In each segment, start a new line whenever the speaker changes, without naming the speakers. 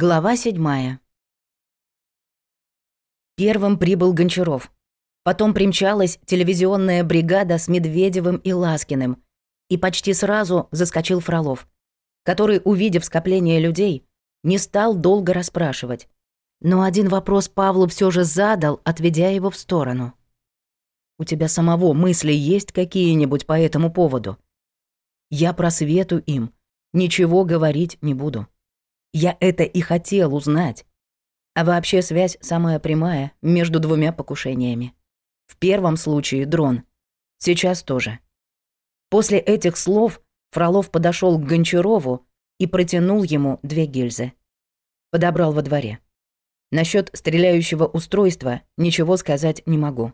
Глава седьмая. Первым прибыл Гончаров. Потом примчалась телевизионная бригада с Медведевым и Ласкиным. И почти сразу заскочил Фролов, который, увидев скопление людей, не стал долго расспрашивать. Но один вопрос Павлу все же задал, отведя его в сторону. «У тебя самого мысли есть какие-нибудь по этому поводу?» «Я просвету им. Ничего говорить не буду». Я это и хотел узнать. А вообще связь самая прямая между двумя покушениями. В первом случае дрон. Сейчас тоже. После этих слов Фролов подошел к Гончарову и протянул ему две гильзы. Подобрал во дворе. Насчет стреляющего устройства ничего сказать не могу.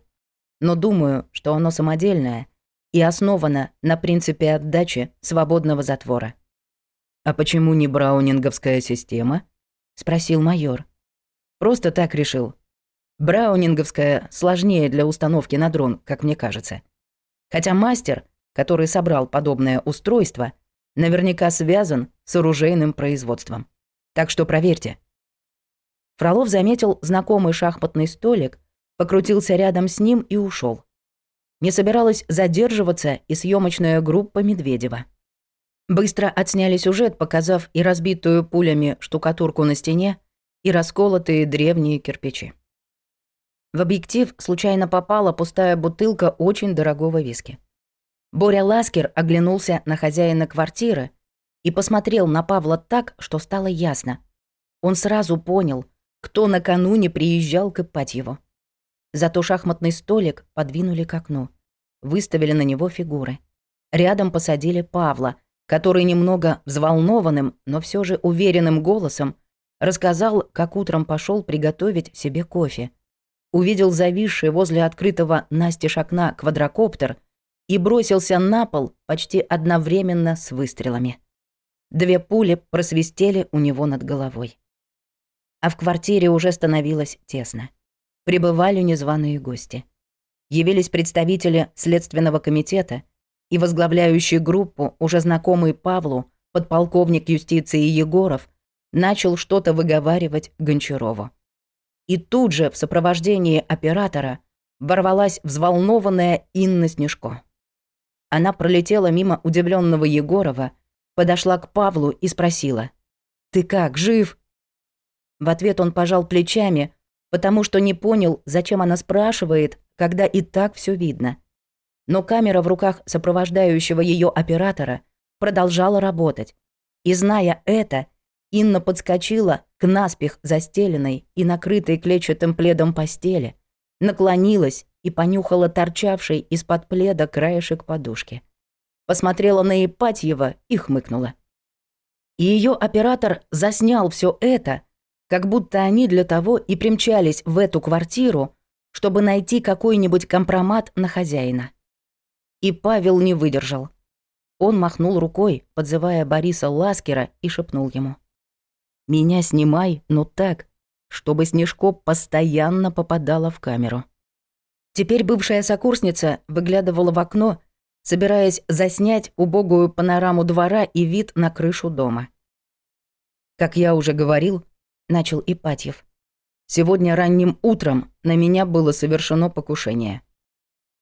Но думаю, что оно самодельное и основано на принципе отдачи свободного затвора. «А почему не браунинговская система?» — спросил майор. «Просто так решил. Браунинговская сложнее для установки на дрон, как мне кажется. Хотя мастер, который собрал подобное устройство, наверняка связан с оружейным производством. Так что проверьте». Фролов заметил знакомый шахматный столик, покрутился рядом с ним и ушел. Не собиралась задерживаться и съемочная группа Медведева. Быстро отсняли сюжет, показав и разбитую пулями штукатурку на стене, и расколотые древние кирпичи. В объектив случайно попала пустая бутылка очень дорогого виски. Боря Ласкер оглянулся на хозяина квартиры и посмотрел на Павла так, что стало ясно. Он сразу понял, кто накануне приезжал к Ипатьеву. Зато шахматный столик подвинули к окну. Выставили на него фигуры. Рядом посадили Павла, который немного взволнованным, но все же уверенным голосом рассказал, как утром пошел приготовить себе кофе. Увидел зависший возле открытого настежь окна квадрокоптер и бросился на пол почти одновременно с выстрелами. Две пули просвистели у него над головой. А в квартире уже становилось тесно. Прибывали незваные гости. Явились представители Следственного комитета – и возглавляющий группу, уже знакомый Павлу, подполковник юстиции Егоров, начал что-то выговаривать Гончарову. И тут же в сопровождении оператора ворвалась взволнованная Инна Снежко. Она пролетела мимо удивленного Егорова, подошла к Павлу и спросила. «Ты как, жив?» В ответ он пожал плечами, потому что не понял, зачем она спрашивает, когда и так все видно но камера в руках сопровождающего ее оператора продолжала работать. И зная это, Инна подскочила к наспех застеленной и накрытой клетчатым пледом постели, наклонилась и понюхала торчавший из-под пледа краешек подушки. Посмотрела на Ипатьева и хмыкнула. И ее оператор заснял все это, как будто они для того и примчались в эту квартиру, чтобы найти какой-нибудь компромат на хозяина. И Павел не выдержал. Он махнул рукой, подзывая Бориса Ласкера, и шепнул ему. «Меня снимай, но так, чтобы Снежко постоянно попадала в камеру». Теперь бывшая сокурсница выглядывала в окно, собираясь заснять убогую панораму двора и вид на крышу дома. «Как я уже говорил», — начал Ипатьев, «сегодня ранним утром на меня было совершено покушение.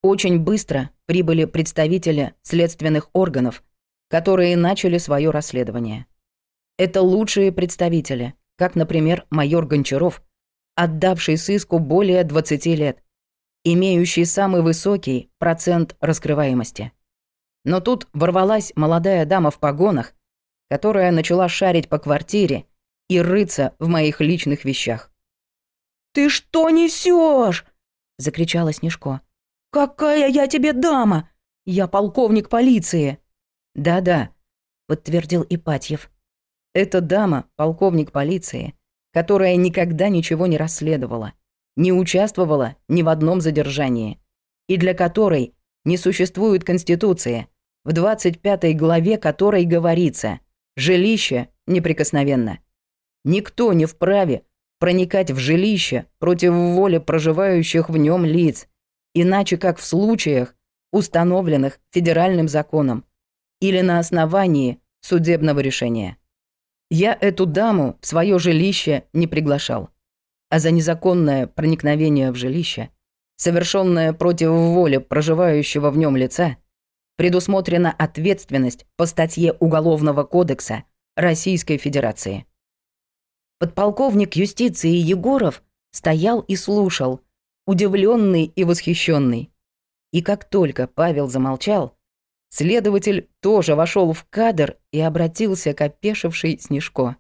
Очень быстро прибыли представители следственных органов, которые начали свое расследование. Это лучшие представители, как, например, майор Гончаров, отдавший сыску более 20 лет, имеющий самый высокий процент раскрываемости. Но тут ворвалась молодая дама в погонах, которая начала шарить по квартире и рыться в моих личных вещах.
«Ты что несешь? закричала Снежко. «Какая я тебе дама! Я полковник полиции!»
«Да-да», — подтвердил Ипатьев. «Это дама, полковник полиции, которая никогда ничего не расследовала, не участвовала ни в одном задержании, и для которой не существует Конституции, в 25 главе которой говорится «Жилище неприкосновенно». Никто не вправе проникать в жилище против воли проживающих в нем лиц, иначе как в случаях, установленных федеральным законом или на основании судебного решения. Я эту даму в свое жилище не приглашал, а за незаконное проникновение в жилище, совершенное против воли проживающего в нем лица, предусмотрена ответственность по статье Уголовного кодекса Российской Федерации. Подполковник юстиции Егоров стоял и слушал – удивленный и восхищенный. И как только Павел замолчал, следователь тоже вошел в кадр и обратился к опешившей Снежко.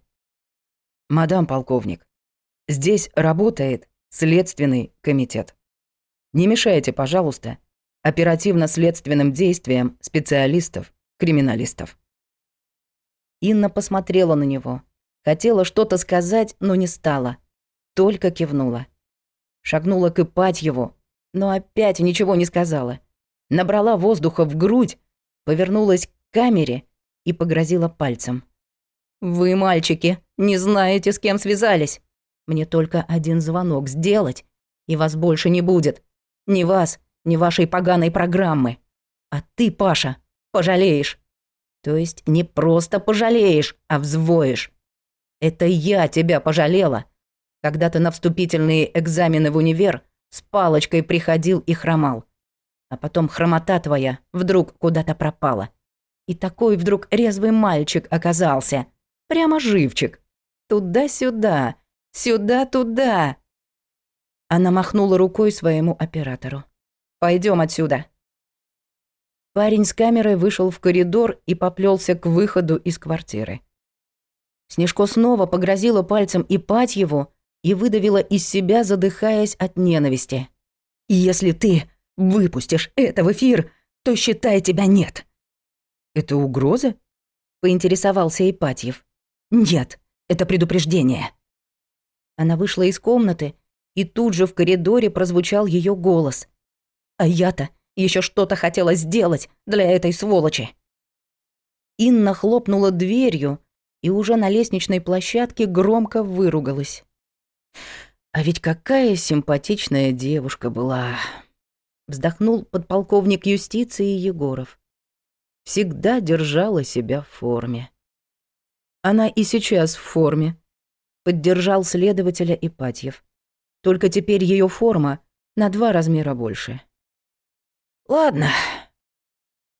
«Мадам полковник, здесь работает Следственный комитет. Не мешайте, пожалуйста, оперативно-следственным действиям специалистов, криминалистов». Инна посмотрела на него. Хотела что-то сказать, но не стала. Только кивнула шагнула к его, но опять ничего не сказала. Набрала воздуха в грудь, повернулась к камере и погрозила пальцем. «Вы, мальчики, не знаете, с кем связались. Мне только один звонок сделать, и вас больше не будет. Ни вас, ни вашей поганой программы. А ты, Паша, пожалеешь. То есть не просто пожалеешь, а взвоешь. Это я тебя пожалела когда-то на вступительные экзамены в универ с палочкой приходил и хромал. А потом хромота твоя вдруг куда-то пропала. И такой вдруг резвый мальчик оказался. Прямо живчик. Туда-сюда, сюда-туда. Она махнула рукой своему оператору. Пойдем отсюда. Парень с камерой вышел в коридор и поплелся к выходу из квартиры. Снежко снова погрозила пальцем и пать его и выдавила из себя, задыхаясь от ненависти. «Если ты выпустишь это в эфир, то считай, тебя нет». «Это угроза?» — поинтересовался Ипатьев. «Нет, это предупреждение». Она вышла из комнаты, и тут же в коридоре прозвучал ее голос. «А я-то еще что-то хотела сделать для этой сволочи!» Инна хлопнула дверью и уже на лестничной площадке громко выругалась. А ведь какая симпатичная девушка была. Вздохнул подполковник юстиции Егоров. Всегда держала себя в форме. Она и сейчас в форме. Поддержал следователя Ипатьев. Только теперь ее форма на два размера больше. Ладно.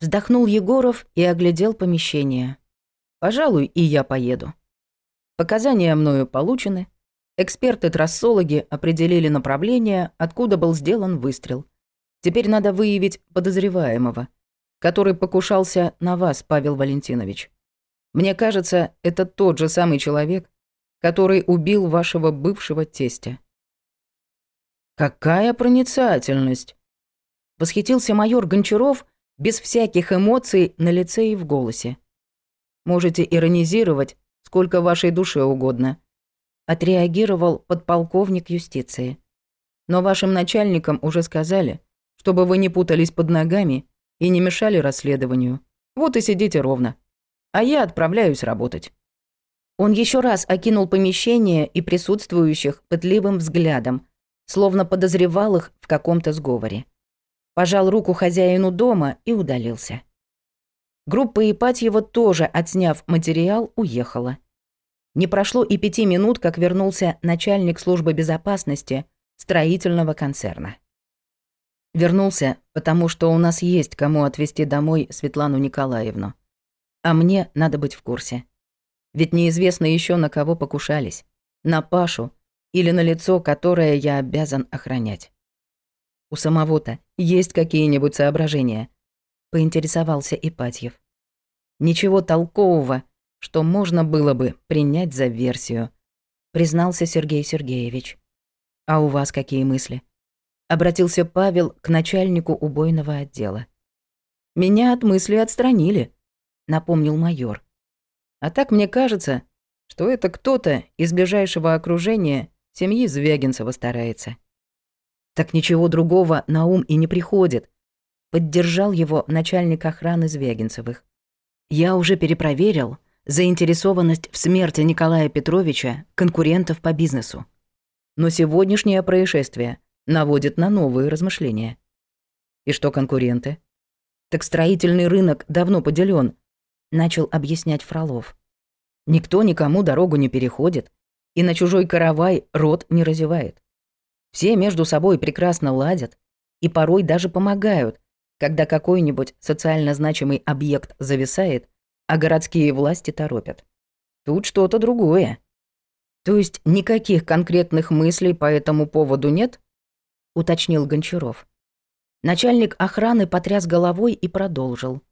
Вздохнул Егоров и оглядел помещение. Пожалуй, и я поеду. Показания мною получены, Эксперты-трассологи определили направление, откуда был сделан выстрел. Теперь надо выявить подозреваемого, который покушался на вас, Павел Валентинович. Мне кажется, это тот же самый человек, который убил вашего бывшего тестя. «Какая проницательность!» Восхитился майор Гончаров без всяких эмоций на лице и в голосе. «Можете иронизировать сколько вашей душе угодно», отреагировал подполковник юстиции. «Но вашим начальникам уже сказали, чтобы вы не путались под ногами и не мешали расследованию. Вот и сидите ровно. А я отправляюсь работать». Он еще раз окинул помещение и присутствующих пытливым взглядом, словно подозревал их в каком-то сговоре. Пожал руку хозяину дома и удалился. Группа Ипатьева, тоже отсняв материал, уехала. Не прошло и пяти минут, как вернулся начальник службы безопасности строительного концерна. Вернулся, потому что у нас есть кому отвезти домой Светлану Николаевну. А мне надо быть в курсе. Ведь неизвестно еще на кого покушались. На Пашу или на лицо, которое я обязан охранять. У самого-то есть какие-нибудь соображения? Поинтересовался Ипатьев. Ничего толкового что можно было бы принять за версию», — признался Сергей Сергеевич. «А у вас какие мысли?» — обратился Павел к начальнику убойного отдела. «Меня от мысли отстранили», — напомнил майор. «А так мне кажется, что это кто-то из ближайшего окружения семьи Звягинцева старается». «Так ничего другого на ум и не приходит», — поддержал его начальник охраны Звягинцевых. «Я уже перепроверил заинтересованность в смерти Николая Петровича конкурентов по бизнесу. Но сегодняшнее происшествие наводит на новые размышления. И что конкуренты? Так строительный рынок давно поделен, начал объяснять Фролов. Никто никому дорогу не переходит, и на чужой каравай рот не разевает. Все между собой прекрасно ладят и порой даже помогают, когда какой-нибудь социально значимый объект зависает а городские власти торопят. Тут что-то другое. То есть никаких конкретных мыслей по этому поводу нет? уточнил Гончаров. Начальник охраны потряс головой и продолжил.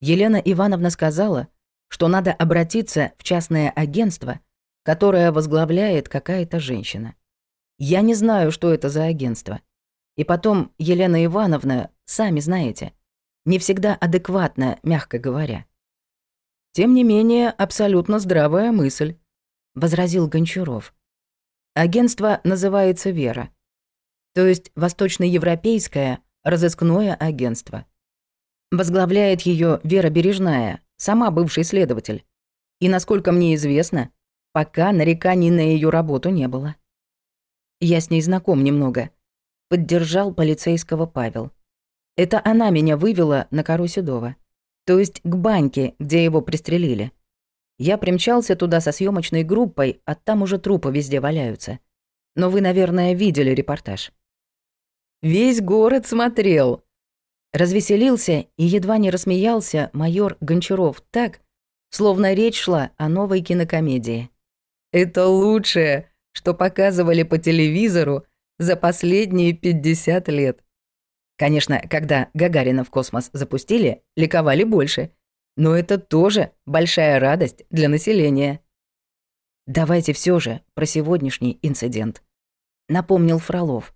Елена Ивановна сказала, что надо обратиться в частное агентство, которое возглавляет какая-то женщина. Я не знаю, что это за агентство. И потом, Елена Ивановна, сами знаете, не всегда адекватно, мягко говоря. «Тем не менее, абсолютно здравая мысль», — возразил Гончаров. «Агентство называется «Вера», то есть восточноевропейское разыскное агентство. Возглавляет ее Вера Бережная, сама бывший следователь. И, насколько мне известно, пока нареканий на ее работу не было. Я с ней знаком немного», — поддержал полицейского Павел. «Это она меня вывела на кору Седова то есть к банке, где его пристрелили. Я примчался туда со съемочной группой, а там уже трупы везде валяются. Но вы, наверное, видели репортаж. Весь город смотрел. Развеселился и едва не рассмеялся майор Гончаров так, словно речь шла о новой кинокомедии. Это лучшее, что показывали по телевизору за последние 50 лет. Конечно, когда Гагарина в космос запустили, ликовали больше. Но это тоже большая радость для населения. «Давайте все же про сегодняшний инцидент», — напомнил Фролов.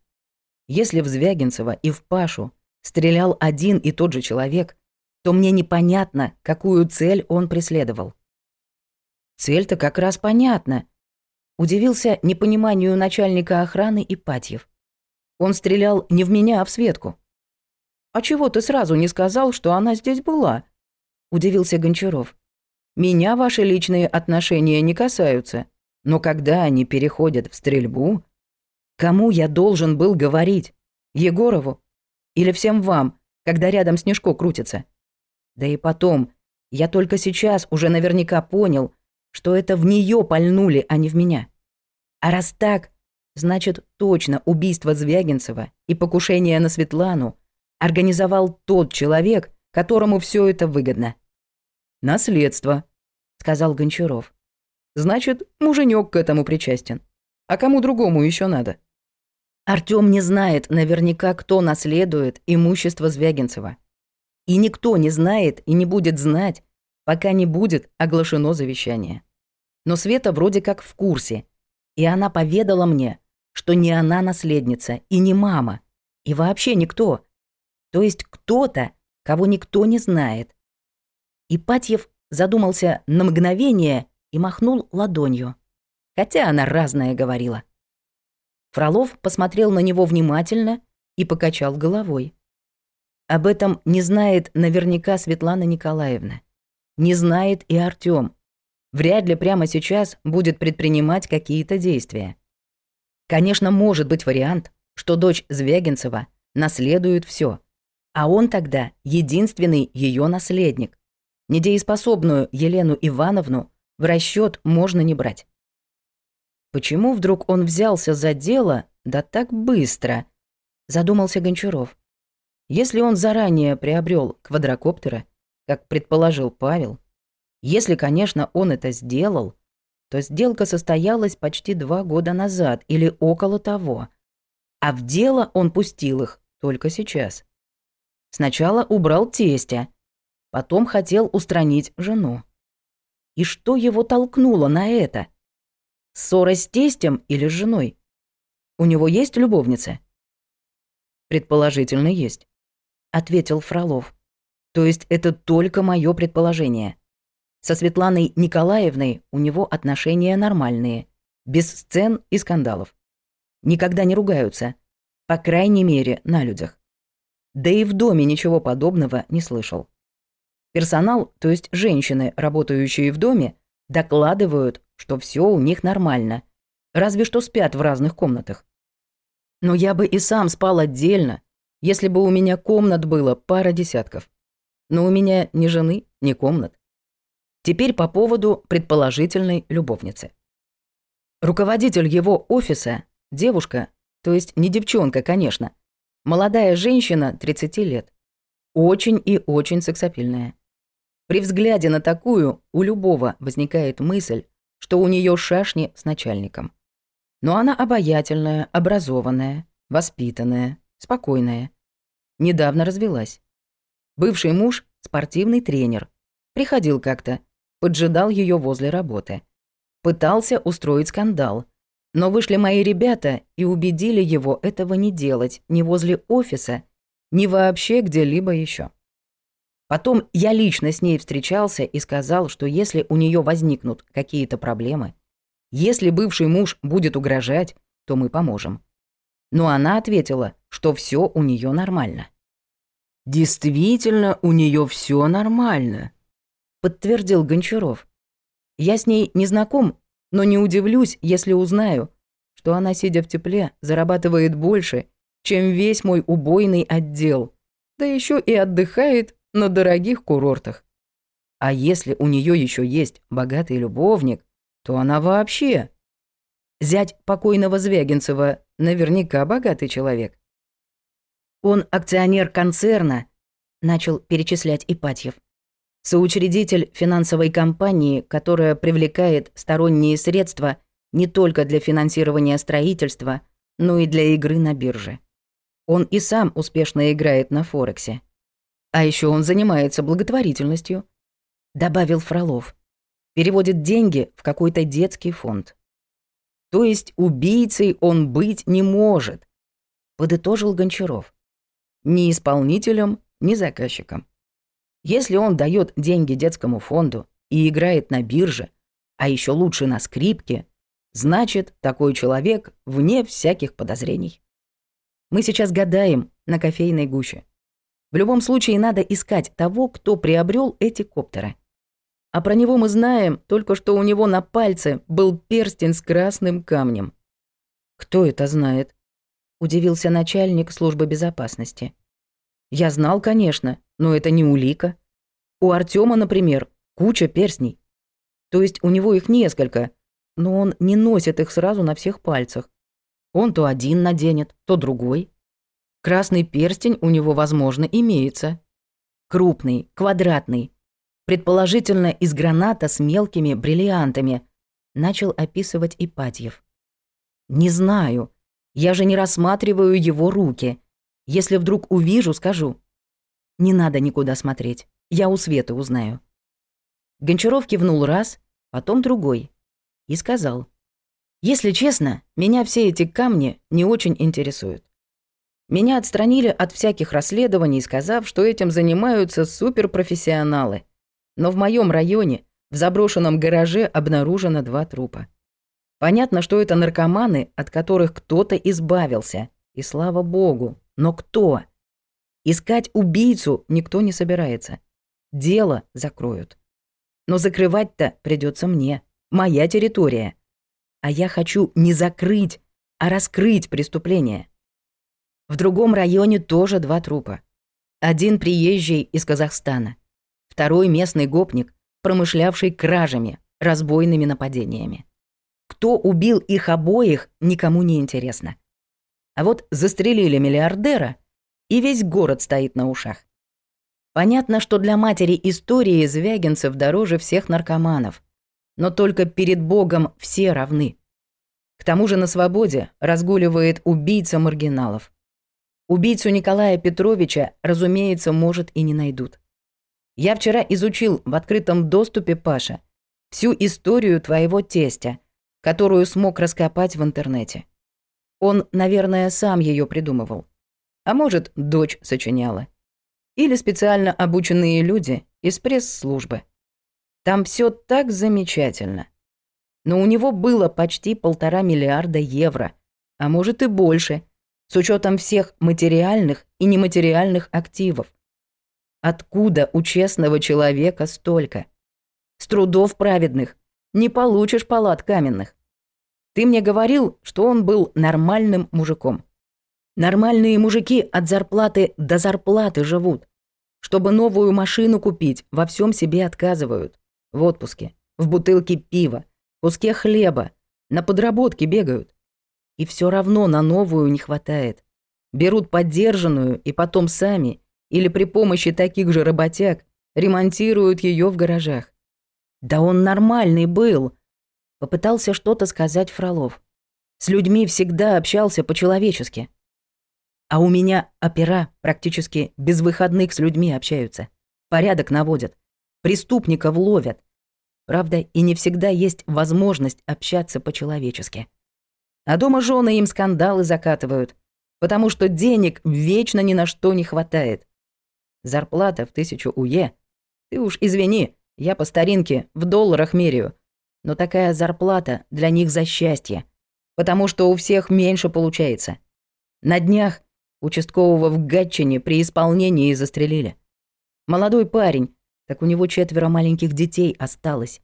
«Если в Звягинцева и в Пашу стрелял один и тот же человек, то мне непонятно, какую цель он преследовал». «Цель-то как раз понятна», — удивился непониманию начальника охраны Ипатьев. «Он стрелял не в меня, а в Светку». «А чего ты сразу не сказал, что она здесь была?» – удивился Гончаров. «Меня ваши личные отношения не касаются, но когда они переходят в стрельбу...» «Кому я должен был говорить? Егорову? Или всем вам, когда рядом Снежко крутится?» «Да и потом, я только сейчас уже наверняка понял, что это в нее пальнули, а не в меня. А раз так, значит, точно убийство Звягинцева и покушение на Светлану – организовал тот человек, которому все это выгодно. Наследство, сказал Гончаров. Значит, муженек к этому причастен. А кому другому еще надо? Артём не знает наверняка, кто наследует имущество Звягинцева. И никто не знает и не будет знать, пока не будет оглашено завещание. Но Света вроде как в курсе, и она поведала мне, что не она наследница и не мама, и вообще никто, то есть кто-то, кого никто не знает. Ипатьев задумался на мгновение и махнул ладонью. Хотя она разное говорила. Фролов посмотрел на него внимательно и покачал головой. Об этом не знает наверняка Светлана Николаевна. Не знает и Артём. Вряд ли прямо сейчас будет предпринимать какие-то действия. Конечно, может быть вариант, что дочь Звягинцева наследует все, а он тогда единственный ее наследник. Недееспособную Елену Ивановну в расчет можно не брать. Почему вдруг он взялся за дело, да так быстро? Задумался Гончаров. Если он заранее приобрел квадрокоптера, как предположил Павел, если, конечно, он это сделал, то сделка состоялась почти два года назад или около того. А в дело он пустил их только сейчас. Сначала убрал тестя, потом хотел устранить жену. И что его толкнуло на это? Ссора с тестем или с женой? У него есть любовница? Предположительно, есть, ответил Фролов. То есть это только мое предположение. Со Светланой Николаевной у него отношения нормальные, без сцен и скандалов. Никогда не ругаются, по крайней мере, на людях. Да и в доме ничего подобного не слышал. Персонал, то есть женщины, работающие в доме, докладывают, что все у них нормально, разве что спят в разных комнатах. Но я бы и сам спал отдельно, если бы у меня комнат было пара десятков. Но у меня ни жены, ни комнат. Теперь по поводу предположительной любовницы. Руководитель его офиса, девушка, то есть не девчонка, конечно, Молодая женщина, 30 лет. Очень и очень сексапильная. При взгляде на такую у любого возникает мысль, что у нее шашни с начальником. Но она обаятельная, образованная, воспитанная, спокойная. Недавно развелась. Бывший муж – спортивный тренер. Приходил как-то, поджидал ее возле работы. Пытался устроить скандал, но вышли мои ребята и убедили его этого не делать ни возле офиса, ни вообще где-либо еще. Потом я лично с ней встречался и сказал, что если у нее возникнут какие-то проблемы, если бывший муж будет угрожать, то мы поможем. Но она ответила, что все у нее нормально. Действительно, у нее все нормально, подтвердил Гончаров. Я с ней не знаком, но не удивлюсь, если узнаю, что она, сидя в тепле, зарабатывает больше, чем весь мой убойный отдел, да еще и отдыхает на дорогих курортах. А если у нее еще есть богатый любовник, то она вообще... Зять покойного Звягинцева наверняка богатый человек. Он акционер концерна, начал перечислять Ипатьев соучредитель финансовой компании, которая привлекает сторонние средства не только для финансирования строительства, но и для игры на бирже. Он и сам успешно играет на Форексе. А еще он занимается благотворительностью, добавил Фролов. Переводит деньги в какой-то детский фонд. То есть убийцей он быть не может, подытожил Гончаров. Ни исполнителем, ни заказчиком. Если он дает деньги детскому фонду и играет на бирже, а еще лучше на скрипке, значит, такой человек вне всяких подозрений. Мы сейчас гадаем на кофейной гуще. В любом случае надо искать того, кто приобрел эти коптеры. А про него мы знаем только, что у него на пальце был перстень с красным камнем. «Кто это знает?» – удивился начальник службы безопасности. «Я знал, конечно, но это не улика. У Артема, например, куча перстней. То есть у него их несколько, но он не носит их сразу на всех пальцах. Он то один наденет, то другой. Красный перстень у него, возможно, имеется. Крупный, квадратный. Предположительно, из граната с мелкими бриллиантами. Начал описывать Ипатьев. «Не знаю. Я же не рассматриваю его руки. Если вдруг увижу, скажу. Не надо никуда смотреть. Я у Светы узнаю». Гончаров кивнул раз, потом другой. И сказал. «Если честно, меня все эти камни не очень интересуют. Меня отстранили от всяких расследований, сказав, что этим занимаются суперпрофессионалы. Но в моем районе, в заброшенном гараже, обнаружено два трупа. Понятно, что это наркоманы, от которых кто-то избавился. И слава богу, но кто? Искать убийцу никто не собирается дело закроют. Но закрывать-то придется мне, моя территория. А я хочу не закрыть, а раскрыть преступление. В другом районе тоже два трупа. Один приезжий из Казахстана, второй местный гопник, промышлявший кражами, разбойными нападениями. Кто убил их обоих, никому не интересно. А вот застрелили миллиардера, и весь город стоит на ушах. Понятно, что для матери истории Звягинцев дороже всех наркоманов. Но только перед Богом все равны. К тому же на свободе разгуливает убийца маргиналов. Убийцу Николая Петровича, разумеется, может и не найдут. Я вчера изучил в открытом доступе, Паша, всю историю твоего тестя, которую смог раскопать в интернете. Он, наверное, сам ее придумывал. А может, дочь сочиняла или специально обученные люди из пресс-службы. Там все так замечательно. Но у него было почти полтора миллиарда евро, а может и больше, с учетом всех материальных и нематериальных активов. Откуда у честного человека столько? С трудов праведных не получишь палат каменных. Ты мне говорил, что он был нормальным мужиком. Нормальные мужики от зарплаты до зарплаты живут. Чтобы новую машину купить, во всем себе отказывают. В отпуске, в бутылке пива, куске хлеба, на подработке бегают. И все равно на новую не хватает. Берут поддержанную и потом сами, или при помощи таких же работяг, ремонтируют ее в гаражах. Да он нормальный был. Попытался что-то сказать Фролов. С людьми всегда общался по-человечески. А у меня опера практически без выходных с людьми общаются. Порядок наводят. Преступников ловят. Правда, и не всегда есть возможность общаться по-человечески. А дома жены им скандалы закатывают, потому что денег вечно ни на что не хватает. Зарплата в тысячу уе. Ты уж извини, я по старинке в долларах меряю. Но такая зарплата для них за счастье, потому что у всех меньше получается. На днях Участкового в Гатчине при исполнении застрелили. Молодой парень, так у него четверо маленьких детей осталось.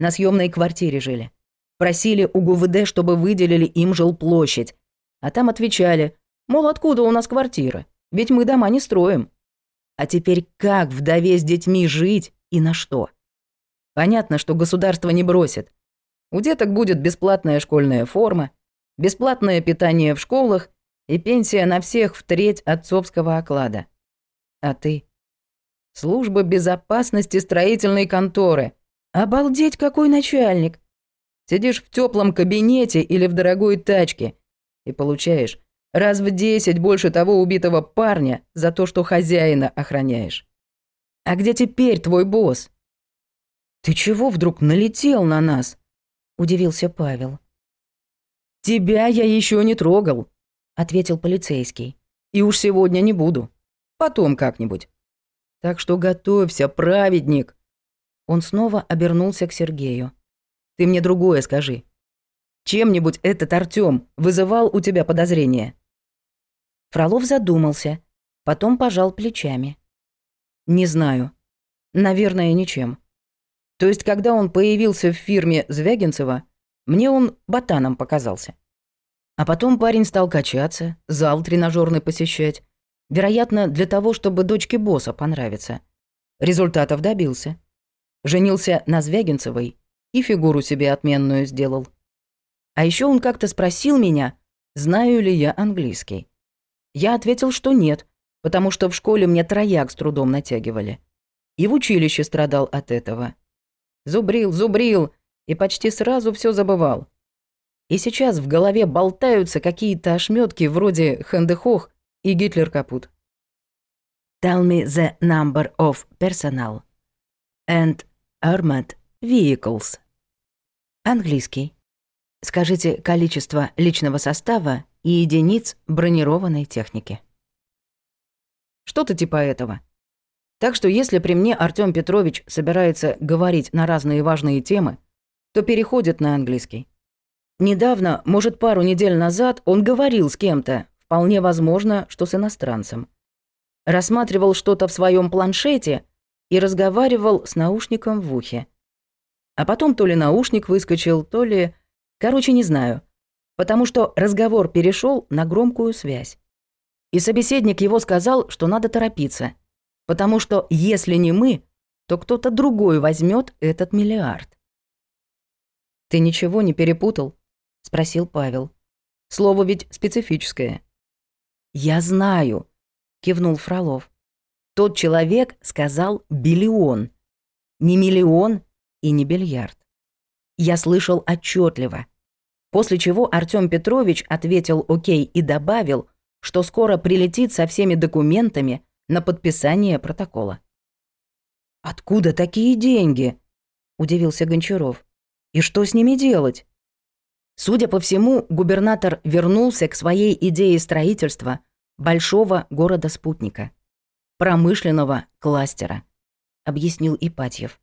На съемной квартире жили. Просили у ГУВД, чтобы выделили им жилплощадь. А там отвечали, мол, откуда у нас квартира? Ведь мы дома не строим. А теперь как вдове с детьми жить и на что? Понятно, что государство не бросит. У деток будет бесплатная школьная форма, бесплатное питание в школах и пенсия на всех в треть отцовского оклада. А ты? Служба безопасности строительной конторы. Обалдеть, какой начальник! Сидишь в теплом кабинете или в дорогой тачке и получаешь раз в десять больше того убитого парня за то, что хозяина охраняешь. А где теперь твой босс? Ты чего вдруг налетел на нас? Удивился Павел. Тебя я еще не трогал, ответил полицейский. «И уж сегодня не буду. Потом как-нибудь. Так что готовься, праведник!» Он снова обернулся к Сергею. «Ты мне другое скажи. Чем-нибудь этот Артём вызывал у тебя подозрения?» Фролов задумался, потом пожал плечами. «Не знаю. Наверное, ничем. То есть, когда он появился в фирме Звягинцева, мне он ботаном показался». А потом парень стал качаться, зал тренажерный посещать. Вероятно, для того, чтобы дочке босса понравиться. Результатов добился. Женился на Звягинцевой и фигуру себе отменную сделал. А еще он как-то спросил меня, знаю ли я английский. Я ответил, что нет, потому что в школе мне трояк с трудом натягивали. И в училище страдал от этого. Зубрил, зубрил, и почти сразу все забывал. И сейчас в голове болтаются какие-то ошметки вроде «Хандехох» и «Гитлер капут». Tell me the number of personnel and armored vehicles. Английский. Скажите количество личного состава и единиц бронированной техники. Что-то типа этого. Так что если при мне Артём Петрович собирается говорить на разные важные темы, то переходит на английский. Недавно, может пару недель назад, он говорил с кем-то, вполне возможно, что с иностранцем. Рассматривал что-то в своем планшете и разговаривал с наушником в ухе. А потом то ли наушник выскочил, то ли... Короче, не знаю. Потому что разговор перешел на громкую связь. И собеседник его сказал, что надо торопиться. Потому что если не мы, то кто-то другой возьмет этот миллиард. Ты ничего не перепутал? спросил Павел. Слово ведь специфическое. Я знаю, кивнул Фролов. Тот человек сказал биллион. Не миллион и не бильярд. Я слышал отчетливо. После чего Артём Петрович ответил «Окей» и добавил, что скоро прилетит со всеми документами на подписание протокола. «Откуда такие деньги?» – удивился Гончаров. «И что с ними делать?» Судя по всему, губернатор вернулся к своей идее строительства большого города-спутника, промышленного кластера, объяснил Ипатьев.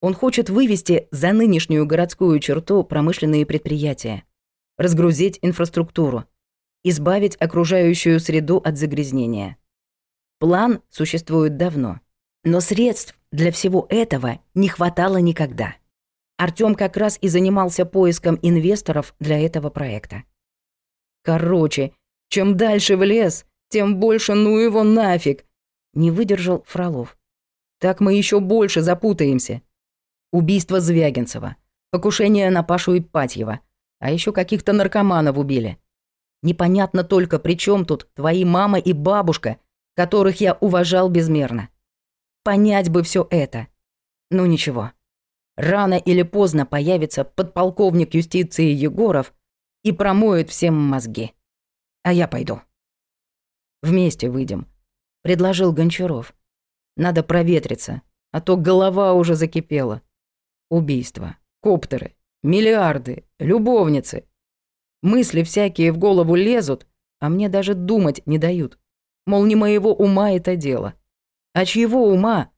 Он хочет вывести за нынешнюю городскую черту промышленные предприятия, разгрузить инфраструктуру, избавить окружающую среду от загрязнения. План существует давно, но средств для всего этого не хватало никогда. Артём как раз и занимался поиском инвесторов для этого проекта. Короче, чем дальше в лес, тем больше ну его нафиг, не выдержал Фролов. Так мы еще больше запутаемся. Убийство Звягинцева, покушение на Пашу Ипатьева, а еще каких-то наркоманов убили. Непонятно только, при чем тут твои мама и бабушка, которых я уважал безмерно. Понять бы все это. Ну ничего. Рано или поздно появится подполковник юстиции Егоров и промоет всем мозги. А я пойду. Вместе выйдем, предложил Гончаров. Надо проветриться, а то голова уже закипела. Убийства, коптеры, миллиарды, любовницы. Мысли всякие в голову лезут, а мне даже думать не дают. Мол, не моего ума это дело. А чьего ума?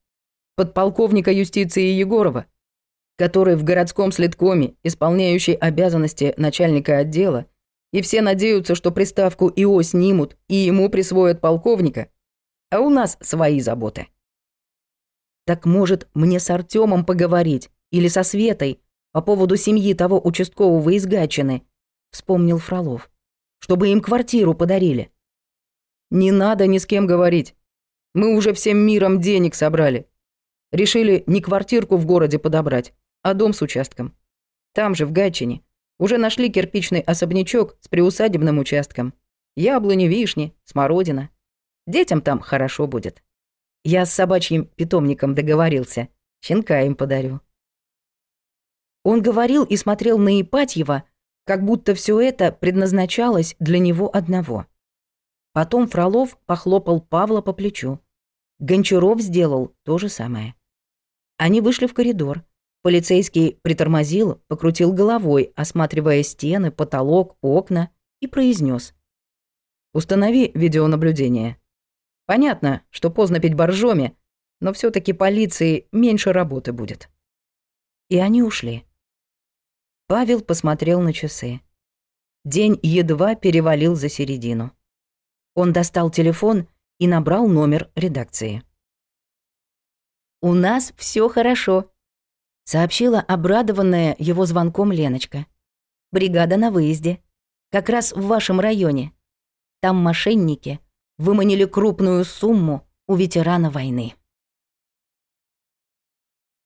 Подполковника юстиции Егорова? который в городском следкоме, исполняющий обязанности начальника отдела, и все надеются, что приставку ИО снимут и ему присвоят полковника, а у нас свои заботы. Так может, мне с Артемом поговорить или со Светой по поводу семьи того участкового из Гатчины, вспомнил Фролов, чтобы им квартиру подарили. Не надо ни с кем говорить. Мы уже всем миром денег собрали. Решили не квартирку в городе подобрать, а дом с участком. Там же, в Гатчине, уже нашли кирпичный особнячок с приусадебным участком. Яблони, вишни, смородина. Детям там хорошо будет. Я с собачьим питомником договорился. Щенка им подарю. Он говорил и смотрел на Ипатьева, как будто все это предназначалось для него одного. Потом Фролов похлопал Павла по плечу. Гончаров сделал то же самое. Они вышли в коридор. Полицейский притормозил, покрутил головой, осматривая стены, потолок, окна и произнес: «Установи видеонаблюдение». Понятно, что поздно пить боржоми, но все таки полиции меньше работы будет. И они ушли. Павел посмотрел на часы. День едва перевалил за середину. Он достал телефон и набрал номер редакции. «У нас все хорошо», сообщила обрадованная его звонком Леночка. «Бригада на выезде. Как раз в вашем районе. Там мошенники выманили крупную сумму у ветерана войны».